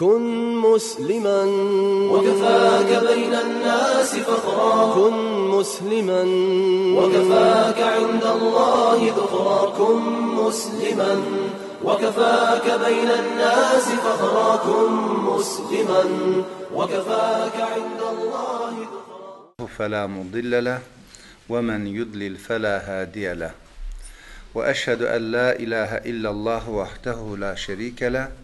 كن مسلما. وكفاك بين الناس فخرا. كن مسلما. وكفاك عند الله ذخرا. كن مسلما. وكفاك بين الناس فخرا. كن مسلما. وكفاك عند الله ذخرا. فلا مضل له ومن يضلل فلا هادي له. وأشهد أن لا إله إلا الله وحده لا شريك له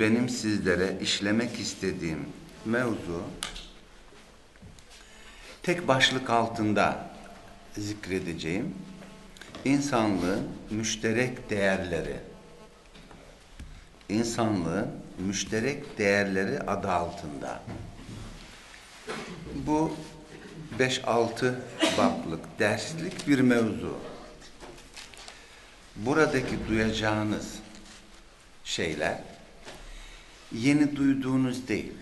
Benim sizlere işlemek istediğim mevzu tek başlık altında zikredeceğim insanlığın müşterek değerleri. İnsanlığın müşterek değerleri adı altında. Bu 5-6 bablık derslik bir mevzu. Buradaki duyacağınız şeyler yeni duyduğunuz değil.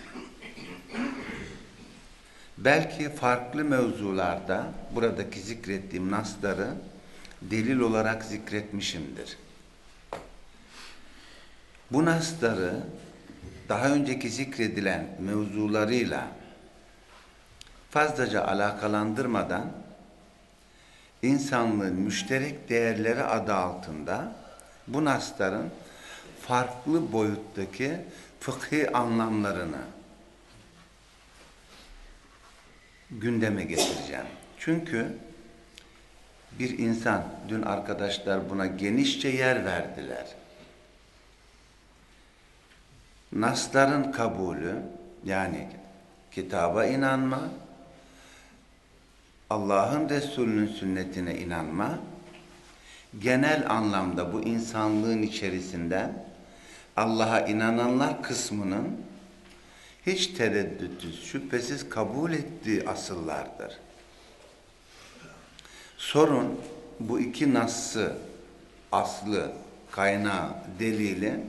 Belki farklı mevzularda buradaki zikrettiğim nasları delil olarak zikretmişimdir. Bu nasları daha önceki zikredilen mevzularıyla fazlaca alakalandırmadan insanlığın müşterek değerleri adı altında bu nasların farklı boyuttaki fıkhi anlamlarını gündeme getireceğim. Çünkü bir insan, dün arkadaşlar buna genişçe yer verdiler. Nasların kabulü, yani kitaba inanma, Allah'ın Resulü'nün sünnetine inanma, genel anlamda bu insanlığın içerisinde Allah'a inananlar kısmının hiç tereddütsüz, şüphesiz kabul ettiği asıllardır. Sorun bu iki nassı, aslı, kaynağı, delili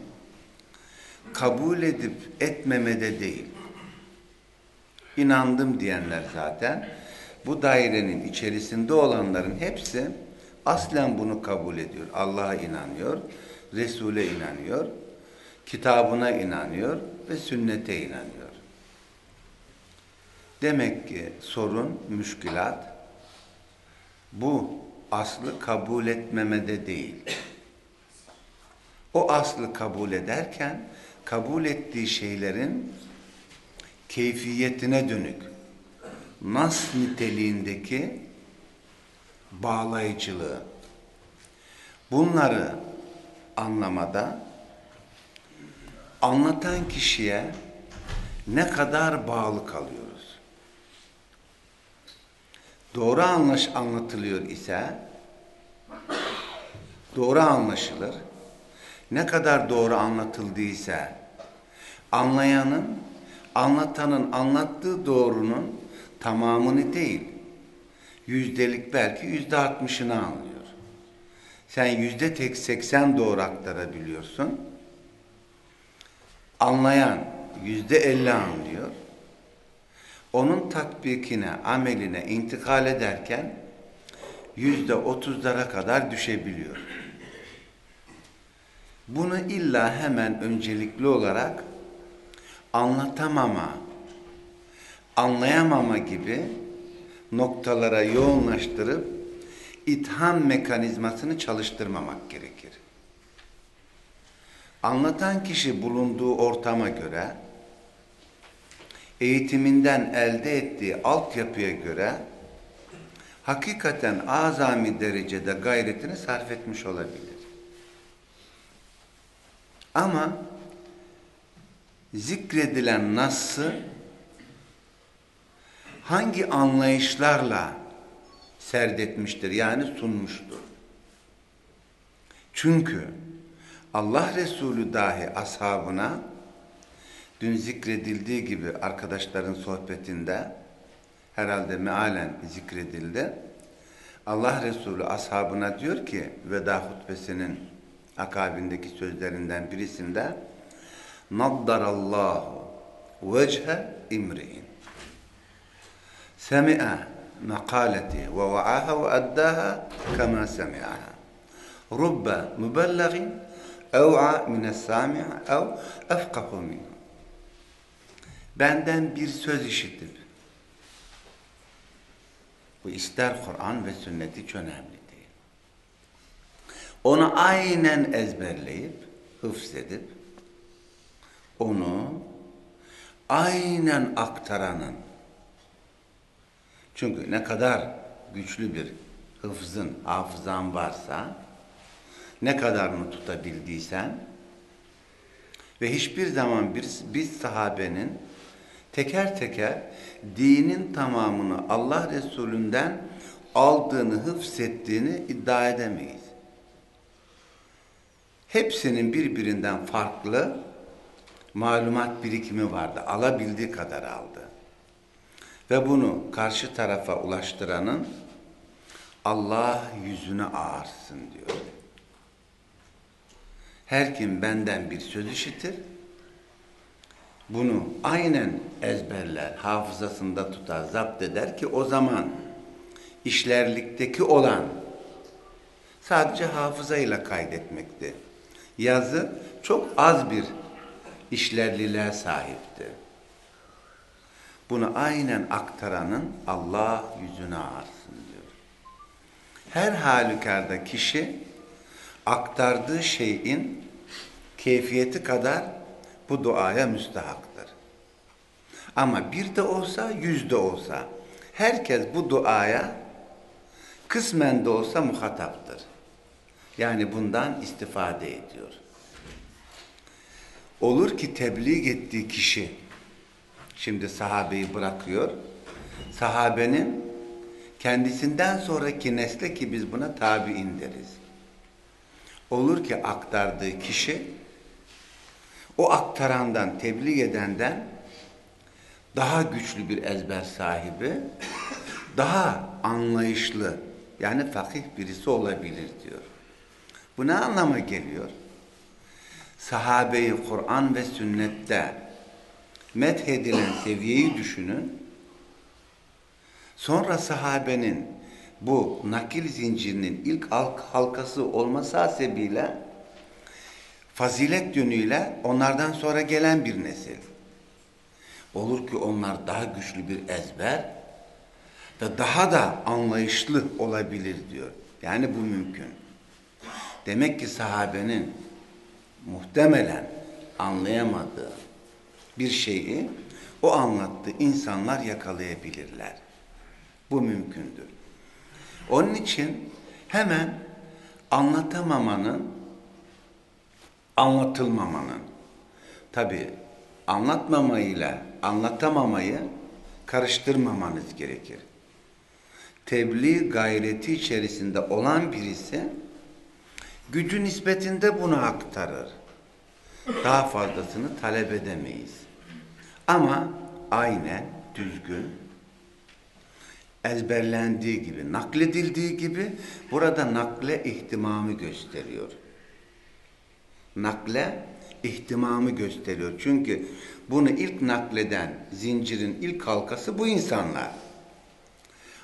kabul edip etmemede değil. İnandım diyenler zaten bu dairenin içerisinde olanların hepsi aslen bunu kabul ediyor. Allah'a inanıyor, Resul'e inanıyor, kitabına inanıyor ve sünnete inanıyor. Demek ki sorun, müşkilat bu aslı kabul etmemede değil. O aslı kabul ederken kabul ettiği şeylerin keyfiyetine dönük nas niteliğindeki bağlayıcılığı. Bunları anlamada anlatan kişiye ne kadar bağlı kalıyoruz. Doğru anlaş anlatılıyor ise doğru anlaşılır. Ne kadar doğru anlatıldıysa anlayanın, anlatanın anlattığı doğrunun tamamını değil, yüzdelik belki yüzde altmışını anlıyor. Sen yüzde tek seksen doğru aktarabiliyorsun. Anlayan yüzde elli anlıyor. Onun tatbikine, ameline intikal ederken yüzde otuzlara kadar düşebiliyor. Bunu illa hemen öncelikli olarak anlatamama, anlayamama gibi noktalara yoğunlaştırıp itham mekanizmasını çalıştırmamak gerekir. Anlatan kişi bulunduğu ortama göre, eğitiminden elde ettiği altyapıya göre hakikaten azami derecede gayretini sarf etmiş olabilir. Ama zikredilen nassı hangi anlayışlarla serdetmiştir yani sunmuştur. Çünkü Allah Resulü dahi ashabına dün zikredildiği gibi arkadaşların sohbetinde herhalde mealen zikredildi. Allah Resulü ashabına diyor ki veda hutbesinin akabindeki sözlerinden birisinde Naddarallahu vechhe imri'in semi'a mekaleti ve va'aha ve addaha kema semi'aha rubbe mübellagin ev'a mines sami'a ev efkahu minhu benden bir söz işitip bu ister Kur'an ve sünnet hiç önemli değil. Onu aynen ezberleyip, hıfzedip, onu aynen aktaranın, çünkü ne kadar güçlü bir hıfzın, hafızan varsa, ne kadarını tutabildiysen ve hiçbir zaman bir, biz sahabenin teker teker dinin tamamını Allah Resulü'nden aldığını, hıfzettiğini iddia edemeyiz. Hepsinin birbirinden farklı malumat birikimi vardı. Alabildiği kadar aldı. Ve bunu karşı tarafa ulaştıranın Allah yüzüne ağarsın diyor. Her kim benden bir söz işitir, bunu aynen ezberler, hafızasında tutar, zapt eder ki o zaman işlerlikteki olan sadece hafızayla kaydetmekti. Yazı çok az bir işlerliliğe sahipti. Bunu aynen aktaranın Allah yüzüne ağarsın diyor. Her halükarda kişi aktardığı şeyin keyfiyeti kadar bu duaya müstahaktır. Ama bir de olsa, yüz de olsa herkes bu duaya kısmen de olsa muhataptır. Yani bundan istifade ediyor. Olur ki tebliğ ettiği kişi şimdi sahabeyi bırakıyor. Sahabenin kendisinden sonraki nesle ki biz buna tabi'in deriz. Olur ki aktardığı kişi o aktarandan, tebliğ edenden daha güçlü bir ezber sahibi, daha anlayışlı, yani fakih birisi olabilir diyor. Bu ne anlama geliyor? Sahabeyi Kur'an ve sünnette methedilen seviyeyi düşünün. Sonra sahabenin bu nakil zincirinin ilk halkası olması hasebiyle fazilet yönüyle onlardan sonra gelen bir nesil. Olur ki onlar daha güçlü bir ezber ve daha da anlayışlı olabilir diyor. Yani bu mümkün. Demek ki sahabenin muhtemelen anlayamadığı bir şeyi o anlattığı insanlar yakalayabilirler. Bu mümkündür. Onun için hemen anlatamamanın anlatılmamanın. Tabi anlatmamayla anlatamamayı karıştırmamanız gerekir. Tebliğ gayreti içerisinde olan birisi gücü nispetinde bunu aktarır. Daha fazlasını talep edemeyiz. Ama aynen düzgün ezberlendiği gibi, nakledildiği gibi burada nakle ihtimamı gösteriyor nakle ihtimamı gösteriyor. Çünkü bunu ilk nakleden zincirin ilk halkası bu insanlar.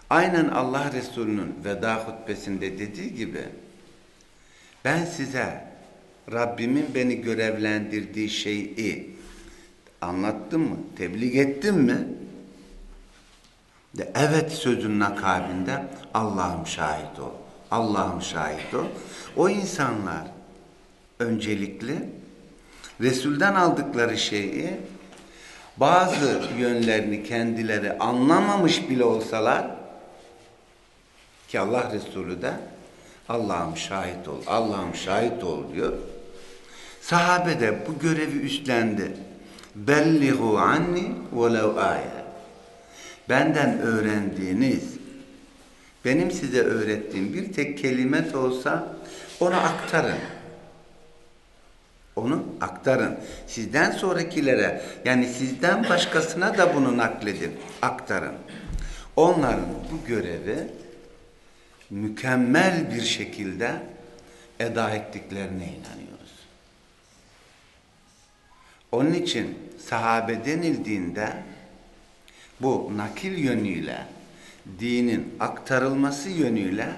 Aynen Allah Resulü'nün veda hutbesinde dediği gibi ben size Rabbimin beni görevlendirdiği şeyi anlattım mı? Tebliğ ettim mi? De evet sözünün akabinde Allah'ım şahit ol. Allah'ım şahit ol. O insanlar öncelikli Resul'den aldıkları şeyi bazı yönlerini kendileri anlamamış bile olsalar ki Allah Resulü de Allah'ım şahit ol, Allah'ım şahit ol diyor. Sahabe de bu görevi üstlendi. Bellihu anni velev ayet. Benden öğrendiğiniz, benim size öğrettiğim bir tek kelimet olsa onu aktarın. Onu aktarın. Sizden sonrakilere yani sizden başkasına da bunu nakledin, aktarın. Onların bu görevi mükemmel bir şekilde eda ettiklerine inanıyoruz. Onun için sahabe denildiğinde bu nakil yönüyle, dinin aktarılması yönüyle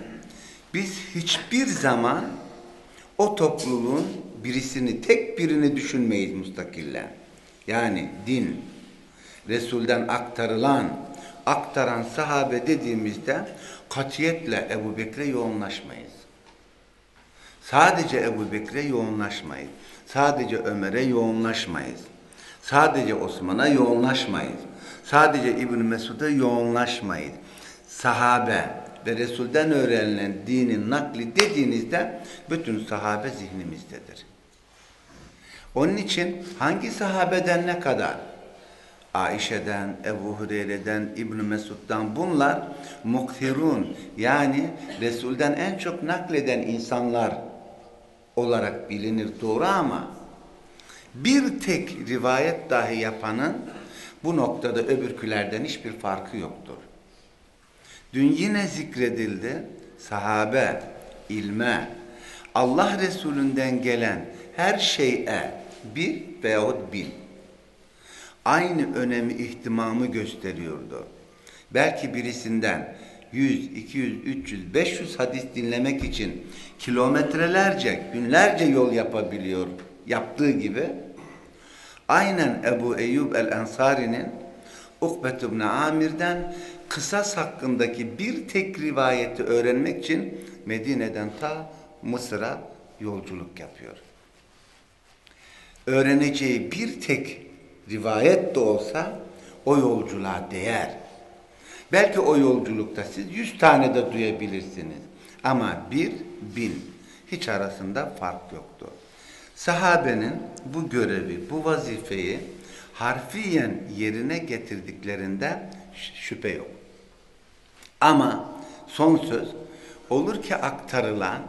biz hiçbir zaman o topluluğun birisini, tek birini düşünmeyiz müstakillen. Yani din, Resul'den aktarılan, aktaran sahabe dediğimizde katiyetle Ebu Bekir'e yoğunlaşmayız. Sadece Ebu Bekir'e yoğunlaşmayız. Sadece Ömer'e yoğunlaşmayız. Sadece Osman'a yoğunlaşmayız. Sadece İbn Mesud'a yoğunlaşmayız. Sahabe ve Resul'den öğrenilen dinin nakli dediğinizde bütün sahabe zihnimizdedir. Onun için hangi sahabeden ne kadar? Ayşe'den, Ebu Hureyre'den, İbn Mesud'dan bunlar mukhirun yani Resul'den en çok nakleden insanlar olarak bilinir doğru ama bir tek rivayet dahi yapanın bu noktada öbürkülerden hiçbir farkı yoktur. Dün yine zikredildi sahabe, ilme, Allah Resulünden gelen her şeye bir veyahut bil. Aynı önemi, ihtimamı gösteriyordu. Belki birisinden 100, 200, 300, 500 hadis dinlemek için kilometrelerce, günlerce yol yapabiliyor yaptığı gibi aynen Ebu Eyyub el-Ensari'nin Ukbet ibn Amir'den kısas hakkındaki bir tek rivayeti öğrenmek için Medine'den ta Mısır'a yolculuk yapıyor. Öğreneceği bir tek rivayet de olsa o yolculuğa değer. Belki o yolculukta siz yüz tane de duyabilirsiniz. Ama bir, bin. Hiç arasında fark yoktu. Sahabenin bu görevi, bu vazifeyi harfiyen yerine getirdiklerinde şüphe yok. Ama son söz olur ki aktarılan,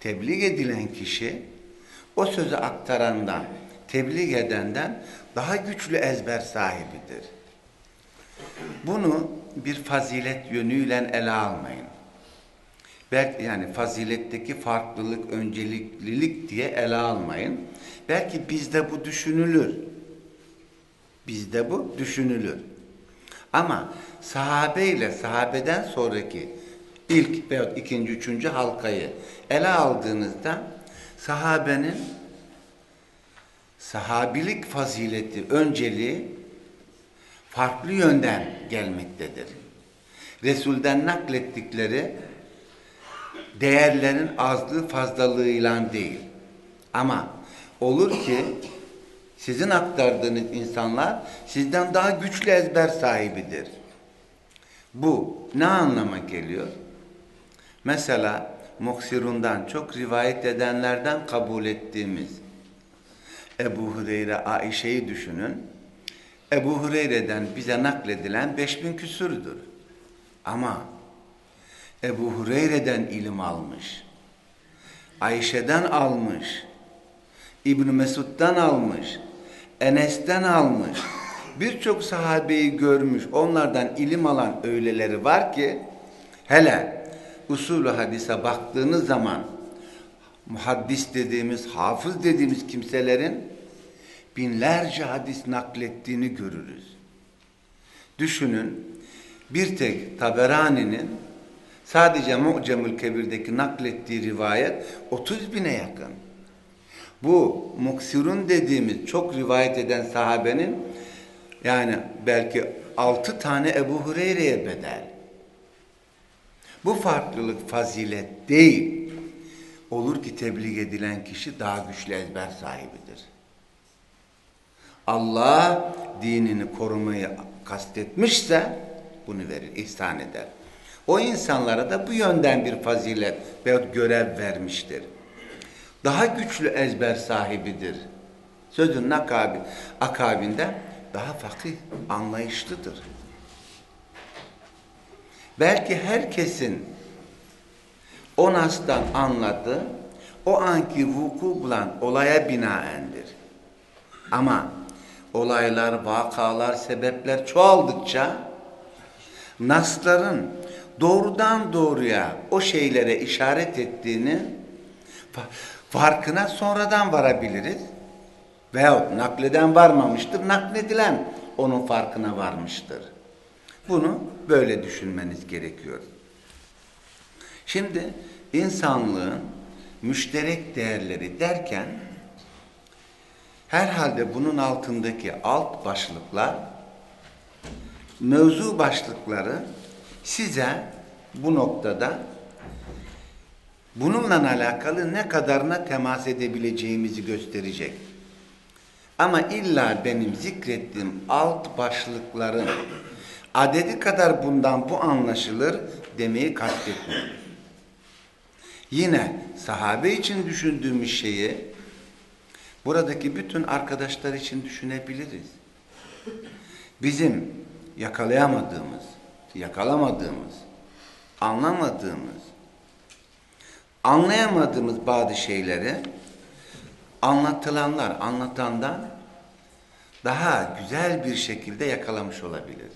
tebliğ edilen kişi o sözü aktarandan, tebliğ edenden daha güçlü ezber sahibidir. Bunu bir fazilet yönüyle ele almayın. Belki yani faziletteki farklılık, önceliklilik diye ele almayın. Belki bizde bu düşünülür. Bizde bu düşünülür. Ama sahabe ile sahabeden sonraki ilk veya ikinci, üçüncü halkayı ele aldığınızda sahabenin sahabilik fazileti, önceliği farklı yönden gelmektedir. Resul'den naklettikleri değerlerin azlığı fazlalığıyla değil. Ama olur ki sizin aktardığınız insanlar sizden daha güçlü ezber sahibidir. Bu ne anlama geliyor? Mesela Muksirun'dan çok rivayet edenlerden kabul ettiğimiz Ebu Hureyre, Aişe'yi düşünün. Ebu Hureyre'den bize nakledilen 5000 küsürdür. Ama Ebu Hureyre'den ilim almış. Ayşe'den almış. İbn Mesud'dan almış. Enes'ten almış. Birçok sahabeyi görmüş. Onlardan ilim alan öyleleri var ki hele usulü hadise baktığınız zaman muhaddis dediğimiz, hafız dediğimiz kimselerin binlerce hadis naklettiğini görürüz. Düşünün bir tek Taberani'nin sadece Mu'cemül Kebir'deki naklettiği rivayet 30 bine yakın. Bu muksirun dediğimiz çok rivayet eden sahabenin yani belki altı tane Ebu Hureyre'ye bedel. Bu farklılık fazilet değil. Olur ki tebliğ edilen kişi daha güçlü ezber sahibidir. Allah dinini korumayı kastetmişse bunu verir, ihsan eder. O insanlara da bu yönden bir fazilet veyahut görev vermiştir. Daha güçlü ezber sahibidir. Sözün akabi, akabinde daha fakih, anlayışlıdır. Belki herkesin o nastan anladığı, o anki vuku bulan olaya binaendir. Ama olaylar, vakalar, sebepler çoğaldıkça nasların doğrudan doğruya o şeylere işaret ettiğini farkına sonradan varabiliriz. Veyahut nakleden varmamıştır, nakledilen onun farkına varmıştır. Bunu böyle düşünmeniz gerekiyor. Şimdi insanlığın müşterek değerleri derken herhalde bunun altındaki alt başlıklar mevzu başlıkları size bu noktada bununla alakalı ne kadarına temas edebileceğimizi gösterecek. Ama illa benim zikrettiğim alt başlıkların adedi kadar bundan bu anlaşılır demeyi kastetmiyorum. Yine sahabe için düşündüğümüz şeyi buradaki bütün arkadaşlar için düşünebiliriz. Bizim yakalayamadığımız, yakalamadığımız, anlamadığımız, anlayamadığımız bazı şeyleri anlatılanlar, anlatandan daha güzel bir şekilde yakalamış olabilir.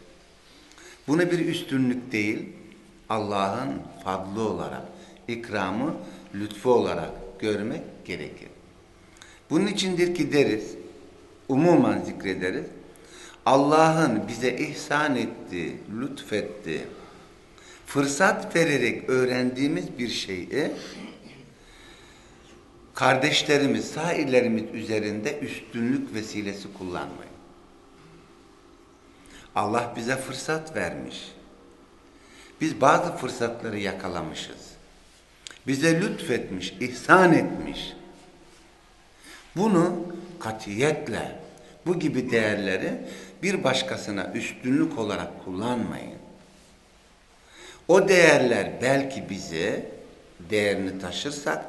Bunu bir üstünlük değil, Allah'ın fadlı olarak, ikramı, lütfu olarak görmek gerekir. Bunun içindir ki deriz, umuman zikrederiz, Allah'ın bize ihsan ettiği, lütfettiği, fırsat vererek öğrendiğimiz bir şeyi kardeşlerimiz, sairlerimiz üzerinde üstünlük vesilesi kullanmayın. Allah bize fırsat vermiş. Biz bazı fırsatları yakalamışız. Bize lütfetmiş, ihsan etmiş. Bunu katiyetle, bu gibi değerleri bir başkasına üstünlük olarak kullanmayın. O değerler belki bize değerini taşırsak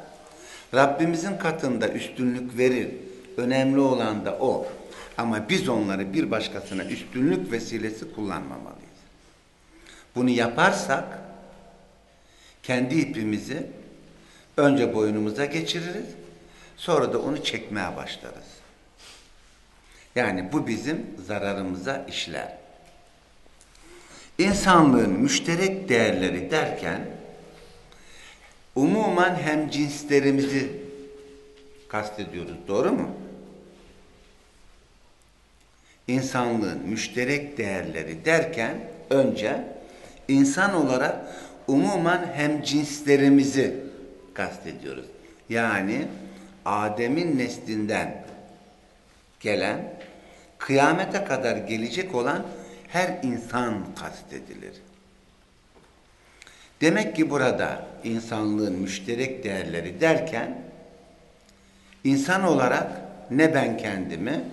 Rabbimizin katında üstünlük verir. Önemli olan da o. Ama biz onları bir başkasına üstünlük vesilesi kullanmamalıyız. Bunu yaparsak kendi ipimizi önce boynumuza geçiririz. Sonra da onu çekmeye başlarız. Yani bu bizim zararımıza işler. İnsanlığın müşterek değerleri derken umuman hem cinslerimizi kastediyoruz. Doğru mu? İnsanlığın müşterek değerleri derken önce insan olarak umuman hem cinslerimizi kastediyoruz. Yani Adem'in neslinden gelen kıyamete kadar gelecek olan her insan kastedilir. Demek ki burada insanlığın müşterek değerleri derken insan olarak ne ben kendimi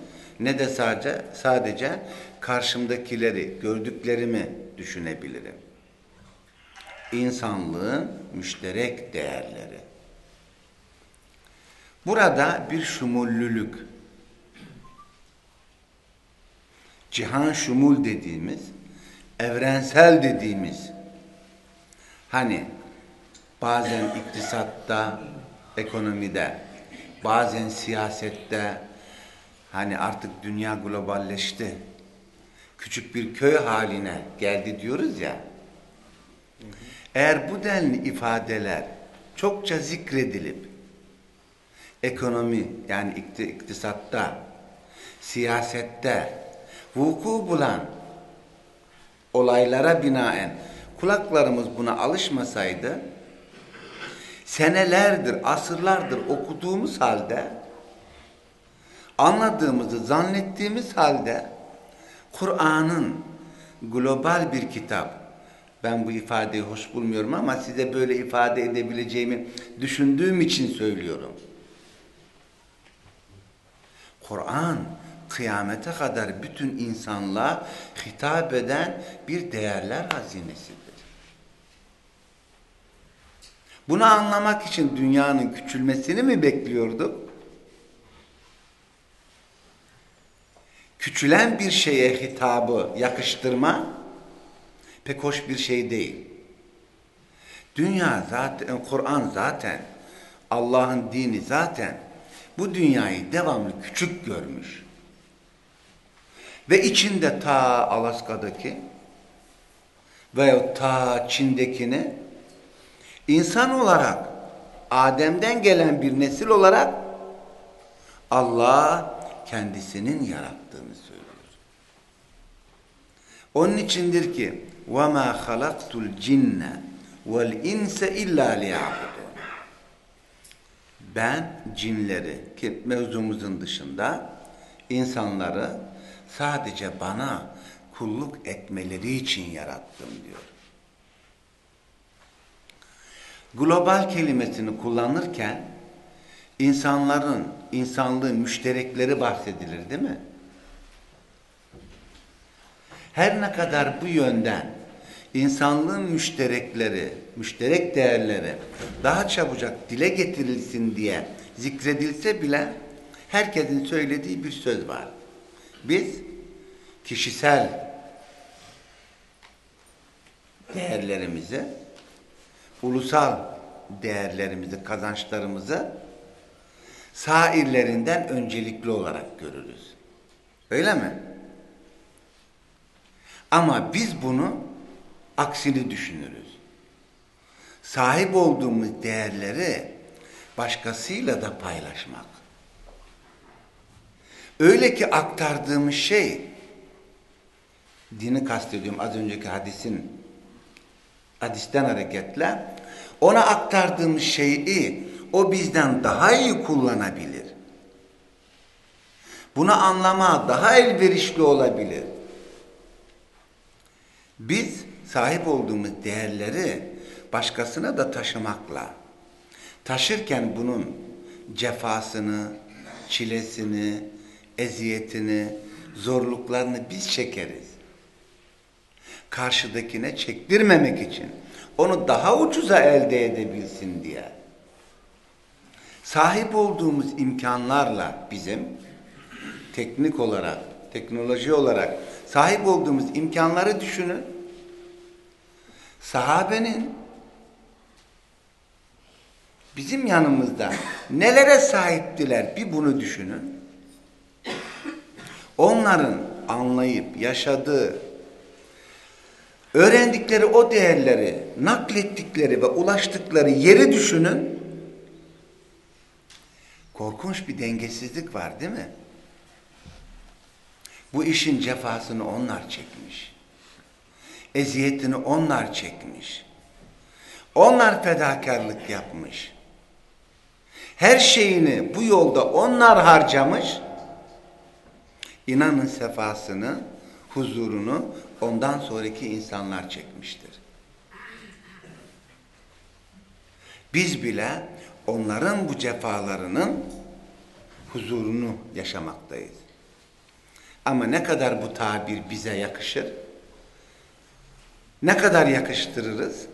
ne de sadece sadece karşımdakileri, gördüklerimi düşünebilirim. İnsanlığın müşterek değerleri. Burada bir şumullülük, cihan şumul dediğimiz, evrensel dediğimiz Hani bazen iktisatta, ekonomide, bazen siyasette hani artık dünya globalleşti. Küçük bir köy haline geldi diyoruz ya. Eğer bu denli ifadeler çokça zikredilip ekonomi yani iktisatta, siyasette vuku bulan olaylara binaen kulaklarımız buna alışmasaydı senelerdir, asırlardır okuduğumuz halde anladığımızı zannettiğimiz halde Kur'an'ın global bir kitap ben bu ifadeyi hoş bulmuyorum ama size böyle ifade edebileceğimi düşündüğüm için söylüyorum. Kur'an kıyamete kadar bütün insanlığa hitap eden bir değerler hazinesidir. Bunu anlamak için dünyanın küçülmesini mi bekliyorduk? Küçülen bir şeye hitabı yakıştırma pek hoş bir şey değil. Dünya zaten, Kur'an zaten Allah'ın dini zaten bu dünyayı devamlı küçük görmüş. Ve içinde ta Alaska'daki veya ta Çin'dekini insan olarak Adem'den gelen bir nesil olarak Allah kendisinin yarattığını söylüyor. Onun içindir ki وَمَا خَلَقْتُ الْجِنَّ وَالْاِنْسَ اِلَّا لِيَعْبُدُونَ Ben cinleri ki mevzumuzun dışında insanları sadece bana kulluk etmeleri için yarattım diyor. Global kelimesini kullanırken insanların, insanlığın müşterekleri bahsedilir değil mi? Her ne kadar bu yönden insanlığın müşterekleri, müşterek değerleri daha çabucak dile getirilsin diye zikredilse bile herkesin söylediği bir söz var. Biz kişisel değerlerimizi, ulusal değerlerimizi, kazançlarımızı sairlerinden öncelikli olarak görürüz. Öyle mi? Ama biz bunu aksini düşünürüz. Sahip olduğumuz değerleri başkasıyla da paylaşmak. Öyle ki aktardığımız şey, dini kastediyorum az önceki hadisin, hadisten hareketle, ona aktardığımız şeyi o bizden daha iyi kullanabilir. Bunu anlama daha elverişli olabilir. Biz sahip olduğumuz değerleri başkasına da taşımakla, taşırken bunun cefasını, çilesini, eziyetini, zorluklarını biz çekeriz. Karşıdakine çektirmemek için, onu daha ucuza elde edebilsin diye. Sahip olduğumuz imkanlarla bizim teknik olarak, teknoloji olarak sahip olduğumuz imkanları düşünün. Sahabenin bizim yanımızda nelere sahiptiler bir bunu düşünün. Onların anlayıp yaşadığı, öğrendikleri o değerleri, naklettikleri ve ulaştıkları yeri düşünün. Korkunç bir dengesizlik var değil mi? Bu işin cefasını onlar çekmiş. Eziyetini onlar çekmiş. Onlar fedakarlık yapmış. Her şeyini bu yolda onlar harcamış. İnanın sefasını, huzurunu ondan sonraki insanlar çekmiştir. Biz bile onların bu cefalarının huzurunu yaşamaktayız. Ama ne kadar bu tabir bize yakışır? Ne kadar yakıştırırız?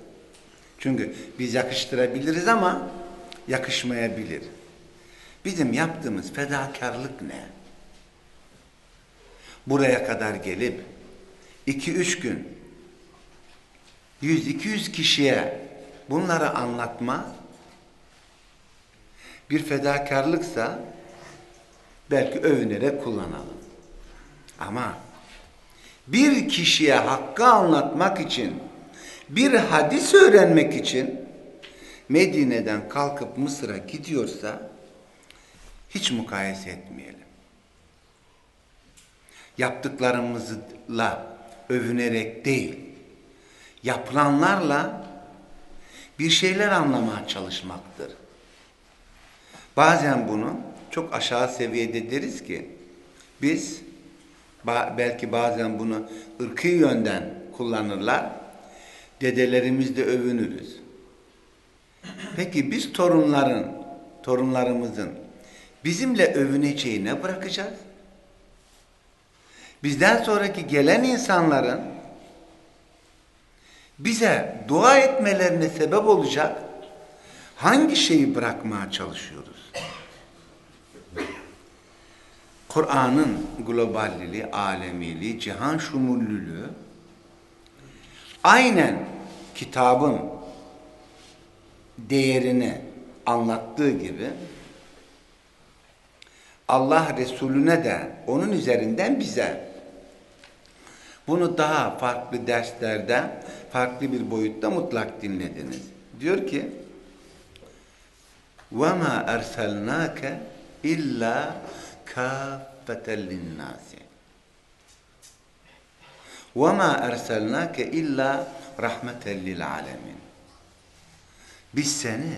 Çünkü biz yakıştırabiliriz ama yakışmayabilir. Bizim yaptığımız fedakarlık ne? Buraya kadar gelip iki üç gün yüz iki yüz kişiye bunları anlatma bir fedakarlıksa belki övünerek kullanalım. Ama bir kişiye hakkı anlatmak için, bir hadis öğrenmek için Medine'den kalkıp Mısır'a gidiyorsa hiç mukayese etmeyelim. Yaptıklarımızla övünerek değil, yapılanlarla bir şeyler anlamaya çalışmaktır. Bazen bunu çok aşağı seviyede deriz ki biz belki bazen bunu ırkı yönden kullanırlar. Dedelerimizde övünürüz. Peki biz torunların, torunlarımızın bizimle övüneceği ne bırakacağız? Bizden sonraki gelen insanların bize dua etmelerine sebep olacak hangi şeyi bırakmaya çalışıyoruz? Kur'an'ın globalliliği, alemiliği, cihan şumullülüğü aynen kitabın değerini anlattığı gibi Allah Resulüne de onun üzerinden bize bunu daha farklı derslerde farklı bir boyutta mutlak dinlediniz. Diyor ki وَمَا اَرْسَلْنَاكَ اِلَّا كَافَّةً لِلنَّاسِ وَمَا اَرْسَلْنَاكَ اِلَّا رَحْمَةً لِلْعَالَمِينَ Biz seni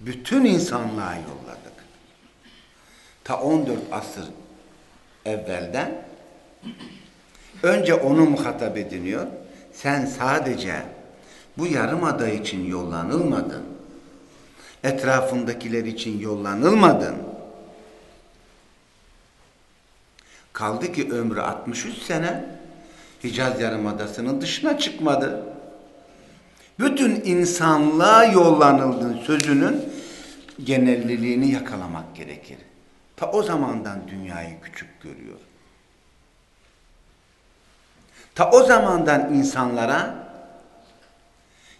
bütün insanlığa yolladık. Ta 14 asır evvelden önce onu muhatap ediniyor. Sen sadece bu yarımada için yollanılmadın. Etrafındakiler için yollanılmadın. Kaldı ki ömrü 63 sene Hicaz Yarımadası'nın dışına çıkmadı. Bütün insanlığa yollanıldın sözünün genelliliğini yakalamak gerekir. Ta o zamandan dünyayı küçük görüyor. Ta o zamandan insanlara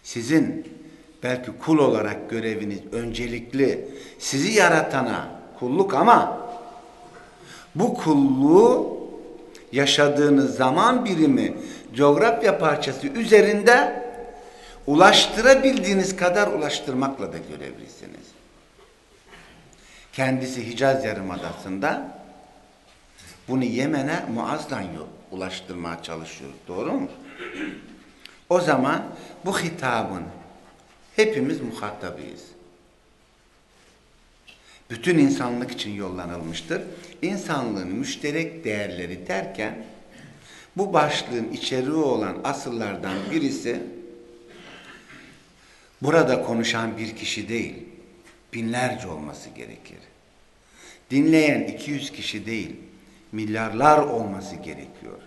sizin belki kul olarak göreviniz öncelikli sizi yaratana kulluk ama bu kulluğu yaşadığınız zaman birimi coğrafya parçası üzerinde ulaştırabildiğiniz kadar ulaştırmakla da görevlisiniz. Kendisi Hicaz Yarımadası'nda bunu Yemen'e Muaz'dan ulaştırmaya çalışıyor. Doğru mu? O zaman bu hitabın hepimiz muhatabıyız. Bütün insanlık için yollanılmıştır. İnsanlığın müşterek değerleri derken bu başlığın içeriği olan asıllardan birisi burada konuşan bir kişi değil, binlerce olması gerekir. Dinleyen 200 kişi değil, milyarlar olması gerekiyor.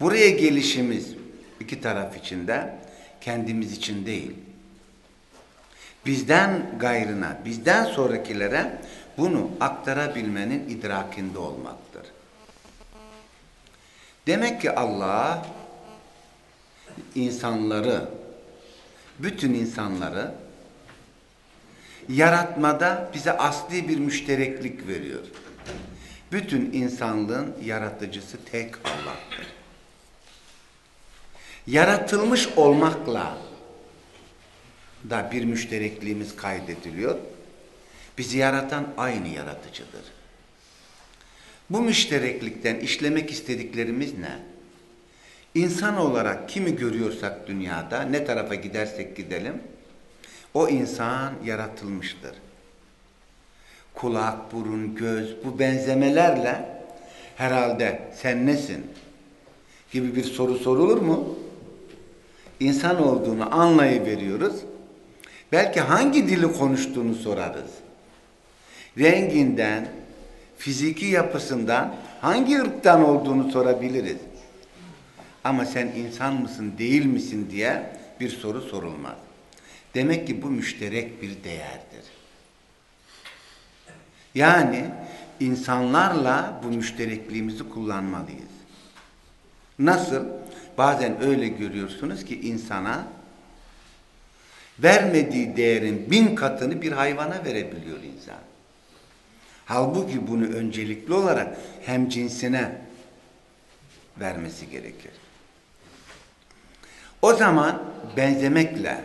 Buraya gelişimiz iki taraf içinde, kendimiz için değil. Bizden gayrına, bizden sonrakilere bunu aktarabilmenin idrakinde olmaktır. Demek ki Allah insanları, bütün insanları yaratmada bize asli bir müştereklik veriyor. Bütün insanlığın yaratıcısı tek Allah'tır. Yaratılmış olmakla da bir müşterekliğimiz kaydediliyor. Bizi yaratan aynı yaratıcıdır. Bu müştereklikten işlemek istediklerimiz ne? İnsan olarak kimi görüyorsak dünyada, ne tarafa gidersek gidelim, o insan yaratılmıştır. Kulak, burun, göz bu benzemelerle herhalde sen nesin gibi bir soru sorulur mu? İnsan olduğunu anlayıveriyoruz. Belki hangi dili konuştuğunu sorarız. Renginden, fiziki yapısından, hangi ırktan olduğunu sorabiliriz. Ama sen insan mısın, değil misin diye bir soru sorulmaz. Demek ki bu müşterek bir değerdir. Yani insanlarla bu müşterekliğimizi kullanmalıyız. Nasıl? Bazen öyle görüyorsunuz ki insana vermediği değerin bin katını bir hayvana verebiliyor insan. Halbuki bunu öncelikli olarak hem cinsine vermesi gerekir. O zaman benzemekle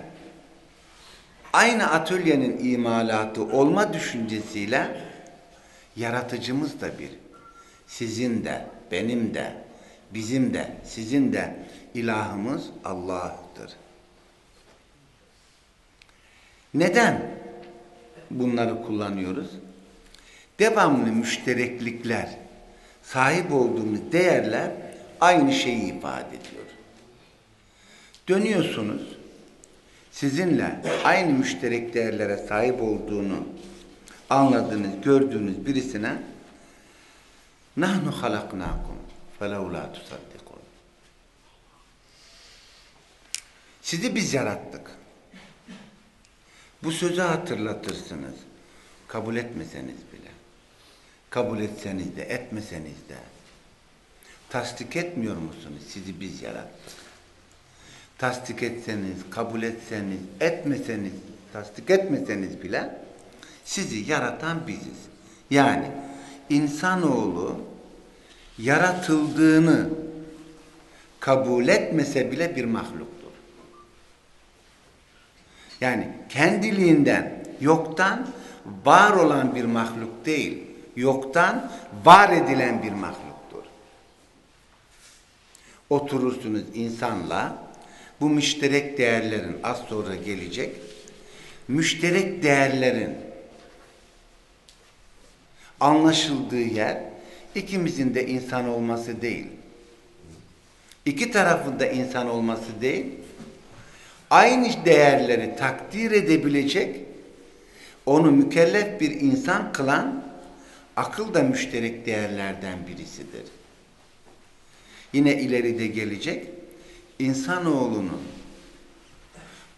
aynı atölyenin imalatı olma düşüncesiyle yaratıcımız da bir. Sizin de, benim de, bizim de, sizin de ilahımız Allah'tır. Neden bunları kullanıyoruz? Devamlı müştereklikler, sahip olduğumuz değerler aynı şeyi ifade ediyor. Dönüyorsunuz, sizinle aynı müşterek değerlere sahip olduğunu anladığınız, gördüğünüz birisine nahnu halaknakum felevla tusaddikun Sizi biz yarattık. Bu sözü hatırlatırsınız. Kabul etmeseniz bile. Kabul etseniz de, etmeseniz de. Tasdik etmiyor musunuz? Sizi biz yarattık. Tasdik etseniz, kabul etseniz, etmeseniz tasdik etmeseniz bile sizi yaratan biziz. Yani insanoğlu yaratıldığını kabul etmese bile bir mahluktur. Yani kendiliğinden yoktan var olan bir mahluk değil, yoktan var edilen bir mahluktur. Oturursunuz insanla, bu müşterek değerlerin az sonra gelecek, müşterek değerlerin anlaşıldığı yer ikimizin de insan olması değil. İki tarafında insan olması değil, aynı değerleri takdir edebilecek, onu mükellef bir insan kılan akıl da müşterek değerlerden birisidir. Yine ileride gelecek, insanoğlunun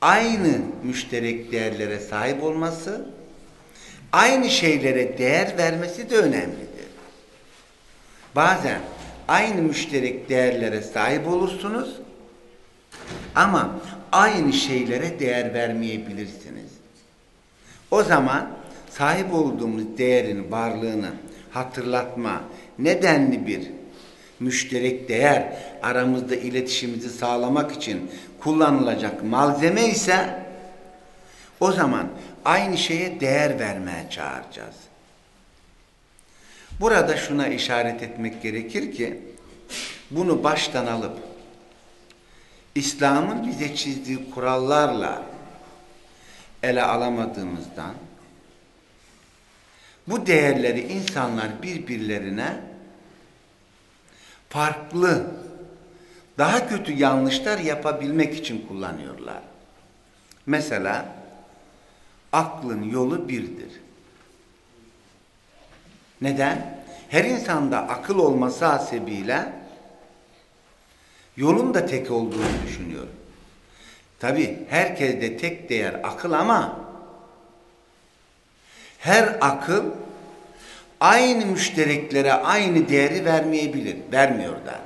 aynı müşterek değerlere sahip olması, aynı şeylere değer vermesi de önemlidir. Bazen aynı müşterek değerlere sahip olursunuz ama aynı şeylere değer vermeyebilirsiniz. O zaman sahip olduğumuz değerin varlığını hatırlatma nedenli bir müşterek değer aramızda iletişimimizi sağlamak için kullanılacak malzeme ise o zaman aynı şeye değer vermeye çağıracağız. Burada şuna işaret etmek gerekir ki bunu baştan alıp İslam'ın bize çizdiği kurallarla ele alamadığımızdan bu değerleri insanlar birbirlerine farklı, daha kötü yanlışlar yapabilmek için kullanıyorlar. Mesela aklın yolu birdir. Neden? Her insanda akıl olması hasebiyle yolun da tek olduğunu düşünüyorum. Tabi herkeste tek değer akıl ama her akıl aynı müştereklere aynı değeri vermeyebilir. Vermiyor da.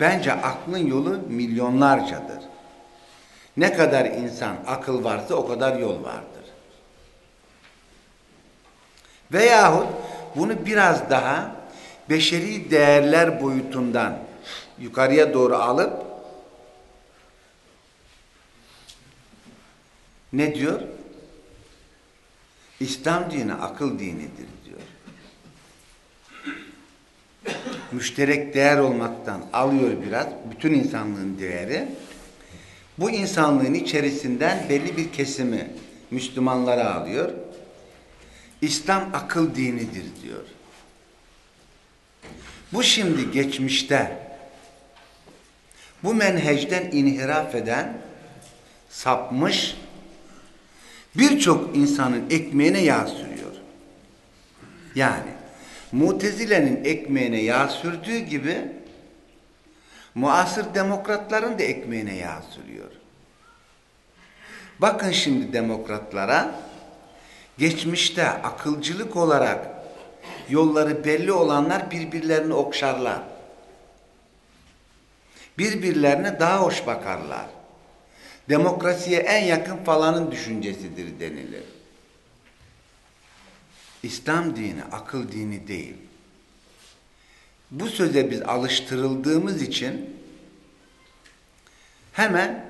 Bence aklın yolu milyonlarcadır. Ne kadar insan akıl varsa o kadar yol vardır. Veyahut bunu biraz daha beşeri değerler boyutundan yukarıya doğru alıp ne diyor? İslam dini akıl dinidir diyor. Müşterek değer olmaktan alıyor biraz bütün insanlığın değeri. Bu insanlığın içerisinden belli bir kesimi Müslümanlara alıyor. İslam akıl dinidir diyor. Bu şimdi geçmişte bu menhecden inhiraf eden sapmış birçok insanın ekmeğine yağ sürüyor. Yani Mutezile'nin ekmeğine yağ sürdüğü gibi muasır demokratların da ekmeğine yağ sürüyor. Bakın şimdi demokratlara geçmişte akılcılık olarak yolları belli olanlar birbirlerini okşarlar. Birbirlerine daha hoş bakarlar. Demokrasiye en yakın falanın düşüncesidir denilir. İslam dini akıl dini değil. Bu söze biz alıştırıldığımız için hemen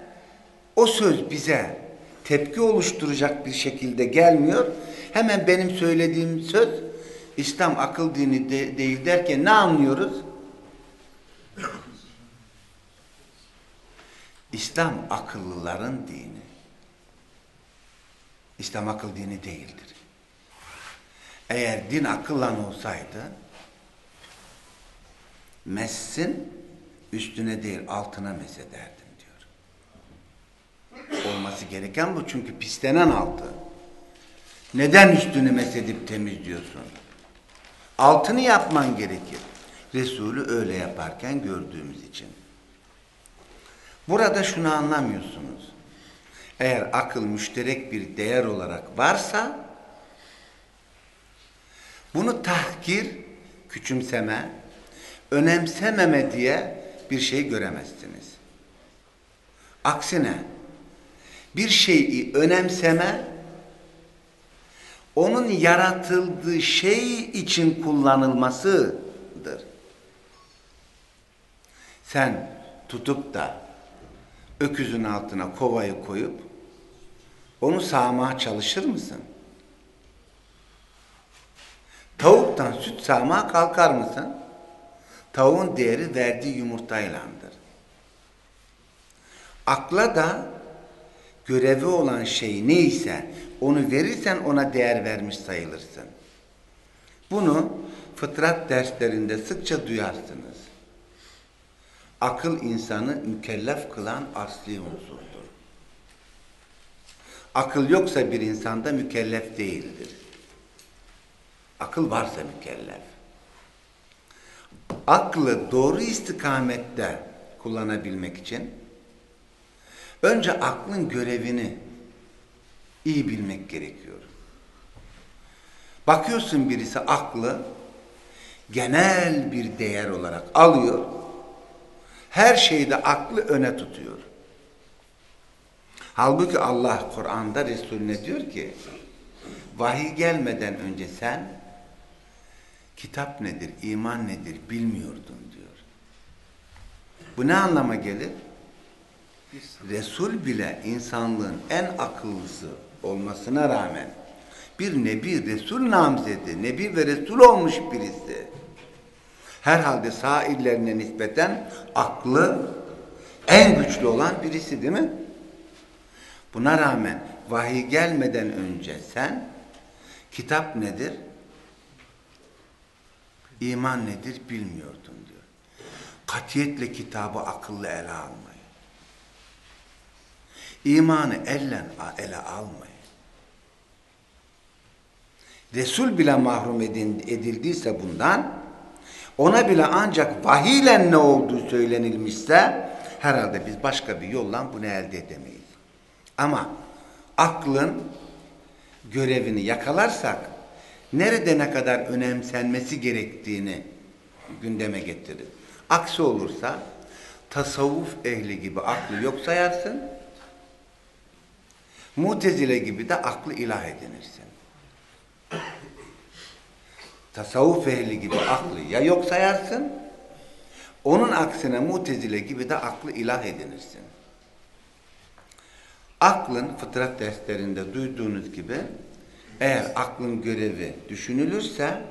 o söz bize tepki oluşturacak bir şekilde gelmiyor. Hemen benim söylediğim söz İslam akıl dini de, değil derken ne anlıyoruz? İslam akıllıların dini. İslam akıl dini değildir. Eğer din akıllan olsaydı messin üstüne değil altına mesederdim diyor. Olması gereken bu çünkü pislenen altı. Neden üstünü mesedip temizliyorsun? Altını yapman gerekir. Resulü öyle yaparken gördüğümüz için. Burada şunu anlamıyorsunuz. Eğer akıl müşterek bir değer olarak varsa bunu tahkir, küçümseme, önemsememe diye bir şey göremezsiniz. Aksine bir şeyi önemseme, onun yaratıldığı şey için kullanılmasıdır. Sen tutup da öküzün altına kovayı koyup onu sağmaya çalışır mısın? Tavuktan süt sağmaya kalkar mısın? Tavuğun değeri verdiği yumurtaylandır. Akla da görevi olan şey neyse onu verirsen ona değer vermiş sayılırsın. Bunu fıtrat derslerinde sıkça duyarsınız. Akıl insanı mükellef kılan asli unsurdur. Akıl yoksa bir insanda mükellef değildir. Akıl varsa mükellef. Aklı doğru istikamette kullanabilmek için önce aklın görevini iyi bilmek gerekiyor. Bakıyorsun birisi aklı genel bir değer olarak alıyor. Her şeyde aklı öne tutuyor. Halbuki Allah Kur'an'da Resulüne diyor ki vahiy gelmeden önce sen kitap nedir, iman nedir bilmiyordun diyor. Bu ne anlama gelir? Resul bile insanlığın en akıllısı olmasına rağmen bir nebi, resul namzedi, nebi ve resul olmuş birisi. Herhalde sairlerine nispeten aklı en güçlü olan birisi değil mi? Buna rağmen vahiy gelmeden önce sen kitap nedir? İman nedir bilmiyordun diyor. Katiyetle kitabı akıllı ele almayın. İmanı ellen ele almayın. Resul bile mahrum edildiyse bundan, ona bile ancak vahiyle ne olduğu söylenilmişse, herhalde biz başka bir yolla bunu elde edemeyiz. Ama aklın görevini yakalarsak, nerede ne kadar önemsenmesi gerektiğini gündeme getirir. Aksi olursa, tasavvuf ehli gibi aklı yok sayarsın, Mutezile gibi de aklı ilah edinirsin. Tasavvuf ehli gibi aklı ya yok sayarsın, onun aksine mutezile gibi de aklı ilah edinirsin. Aklın fıtrat derslerinde duyduğunuz gibi eğer aklın görevi düşünülürse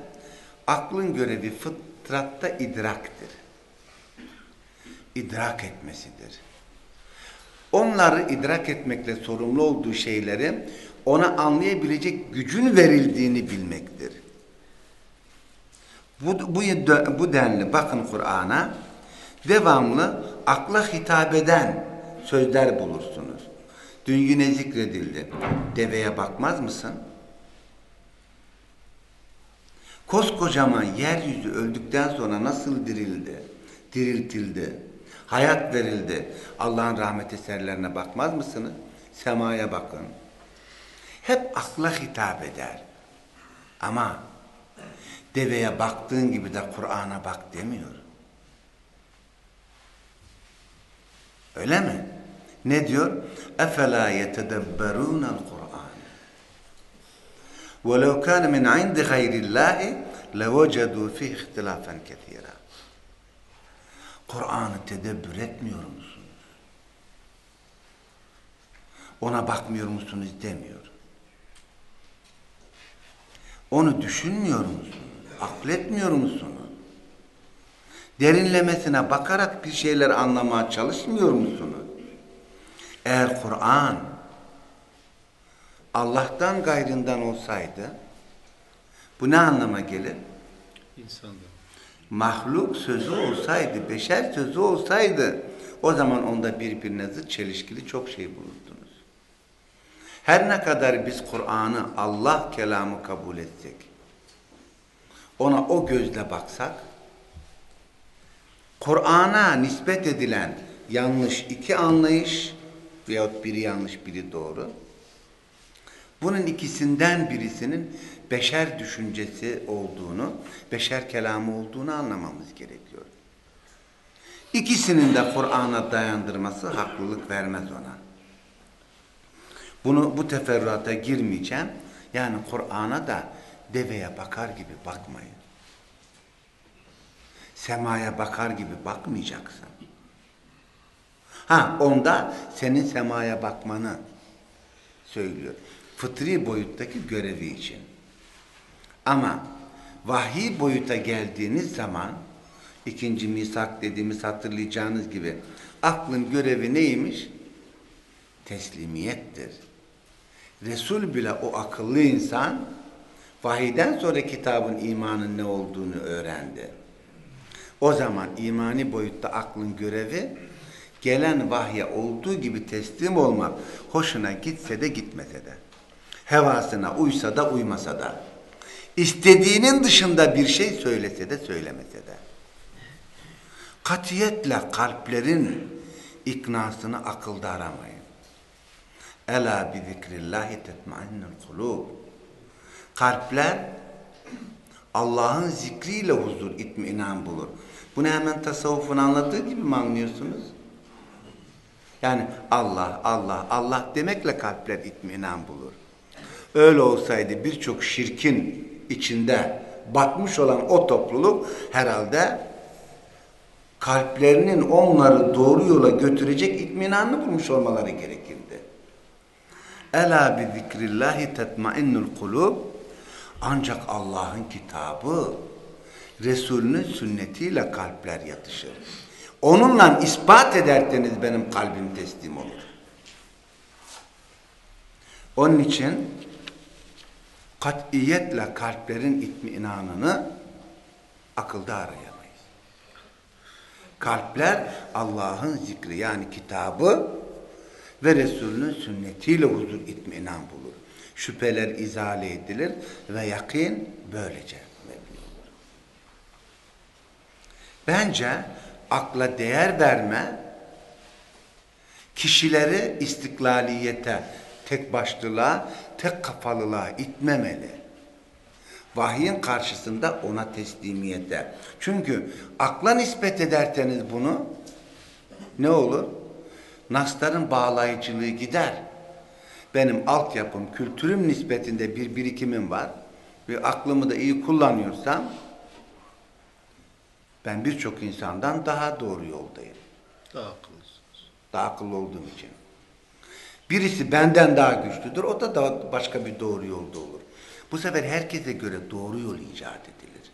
aklın görevi fıtratta idraktır. İdrak etmesidir onları idrak etmekle sorumlu olduğu şeyleri ona anlayabilecek gücün verildiğini bilmektir. Bu, bu, bu denli bakın Kur'an'a devamlı akla hitap eden sözler bulursunuz. Dün yine zikredildi. Deveye bakmaz mısın? Koskocaman yeryüzü öldükten sonra nasıl dirildi? Diriltildi Hayat verildi. Allah'ın rahmet eserlerine bakmaz mısınız? Semaya bakın. Hep akla hitap eder. Ama deveye baktığın gibi de Kur'an'a bak demiyor. Öyle mi? Ne diyor? Efela yetedebberunel Kur'an. Ve lev kâne min indi gayrillahi levocedu fih ihtilafen kethira. Kur'an'ı tedebbür etmiyor musunuz? Ona bakmıyor musunuz demiyor. Onu düşünmüyor musunuz? Akletmiyor musunuz? Derinlemesine bakarak bir şeyler anlamaya çalışmıyor musunuz? Eğer Kur'an Allah'tan gayrından olsaydı bu ne anlama gelir? İnsandan mahluk sözü olsaydı, beşer sözü olsaydı o zaman onda birbirine zıt çelişkili çok şey bulurdunuz. Her ne kadar biz Kur'an'ı Allah kelamı kabul etsek, ona o gözle baksak, Kur'an'a nispet edilen yanlış iki anlayış veyahut biri yanlış biri doğru, bunun ikisinden birisinin beşer düşüncesi olduğunu, beşer kelamı olduğunu anlamamız gerekiyor. İkisinin de Kur'an'a dayandırması haklılık vermez ona. Bunu bu teferruata girmeyeceğim. Yani Kur'an'a da deveye bakar gibi bakmayın. Semaya bakar gibi bakmayacaksın. Ha onda senin semaya bakmanı söylüyor. Fıtri boyuttaki görevi için. Ama vahiy boyuta geldiğiniz zaman ikinci misak dediğimiz hatırlayacağınız gibi aklın görevi neymiş? Teslimiyettir. Resul bile o akıllı insan vahiyden sonra kitabın imanın ne olduğunu öğrendi. O zaman imani boyutta aklın görevi gelen vahye olduğu gibi teslim olmak hoşuna gitse de gitmese de hevasına uysa da uymasa da istediğinin dışında bir şey söylese de söylemese de katiyetle kalplerin iknasını akılda aramayın. Ela bi zikrillahi tetmainnul kulub. Kalpler Allah'ın zikriyle huzur, itminan bulur. Bunu hemen tasavvufun anlattığı gibi mi anlıyorsunuz? Yani Allah, Allah, Allah demekle kalpler itminan bulur. Öyle olsaydı birçok şirkin içinde batmış olan o topluluk herhalde kalplerinin onları doğru yola götürecek itminanını bulmuş olmaları gerekirdi. Ela bi zikrillahi tetmainnul kulub ancak Allah'ın kitabı Resulünün sünnetiyle kalpler yatışır. Onunla ispat ederseniz benim kalbim teslim olur. Onun için katiyetle kalplerin itminanını akılda arayamayız. Kalpler Allah'ın zikri yani kitabı ve Resulünün sünnetiyle huzur itminan bulur. Şüpheler izale edilir ve yakin böylece mebni olur. Bence akla değer verme kişileri istiklaliyete, tek başlılığa, tek kafalılığa itmemeli. Vahyin karşısında ona teslimiyete. Çünkü akla nispet ederseniz bunu ne olur? Nasların bağlayıcılığı gider. Benim altyapım, kültürüm nispetinde bir birikimim var ve aklımı da iyi kullanıyorsam ben birçok insandan daha doğru yoldayım. Daha akıllısınız. Daha akıllı olduğum için. Birisi benden daha güçlüdür, o da daha başka bir doğru yolda olur. Bu sefer herkese göre doğru yol icat edilir.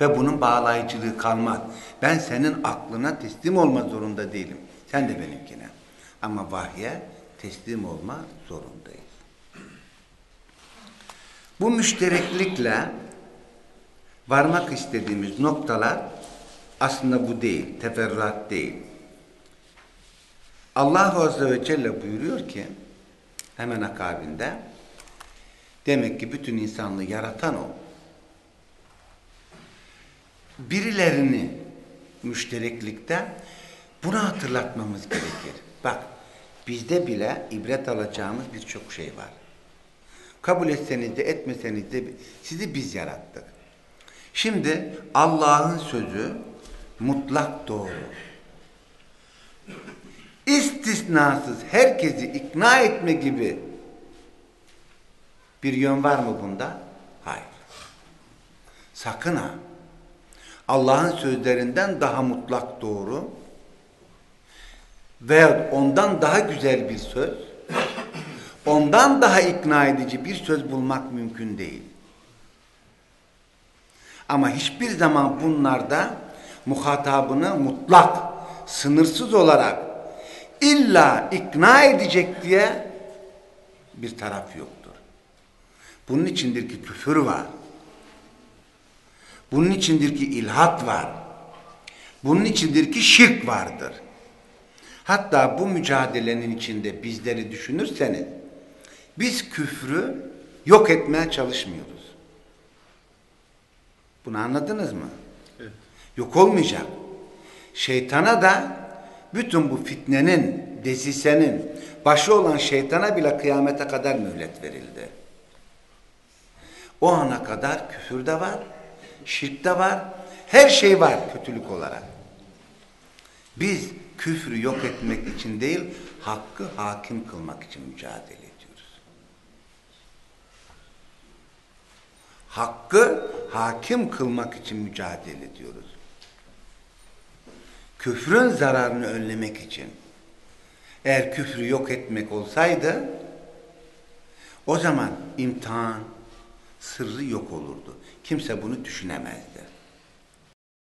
Ve bunun bağlayıcılığı kalmaz. Ben senin aklına teslim olma zorunda değilim. Sen de benimkine. Ama vahye teslim olma zorundayız. Bu müştereklikle varmak istediğimiz noktalar aslında bu değil, teferruat değil. Allah Azze ve Celle buyuruyor ki hemen akabinde demek ki bütün insanlığı yaratan o. Birilerini müştereklikte bunu hatırlatmamız gerekir. Bak bizde bile ibret alacağımız birçok şey var. Kabul etseniz de etmeseniz de sizi biz yarattık. Şimdi Allah'ın sözü mutlak doğru. İstisnasız herkesi ikna etme gibi bir yön var mı bunda? Hayır. Sakın ha. Allah'ın sözlerinden daha mutlak doğru veya ondan daha güzel bir söz, ondan daha ikna edici bir söz bulmak mümkün değil. Ama hiçbir zaman bunlarda muhatabını mutlak, sınırsız olarak illa ikna edecek diye bir taraf yoktur. Bunun içindir ki küfür var. Bunun içindir ki ilhat var. Bunun içindir ki şirk vardır. Hatta bu mücadelenin içinde bizleri düşünürseniz biz küfrü yok etmeye çalışmıyoruz. Bunu anladınız mı? Evet. Yok olmayacak. Şeytana da bütün bu fitnenin, desisenin başı olan şeytana bile kıyamete kadar mühlet verildi. O ana kadar küfür de var, şirk de var, her şey var kötülük olarak. Biz küfrü yok etmek için değil, hakkı hakim kılmak için mücadele ediyoruz. Hakkı hakim kılmak için mücadele ediyoruz. Küfrün zararını önlemek için. Eğer küfrü yok etmek olsaydı, o zaman imtihan sırrı yok olurdu. Kimse bunu düşünemezdi.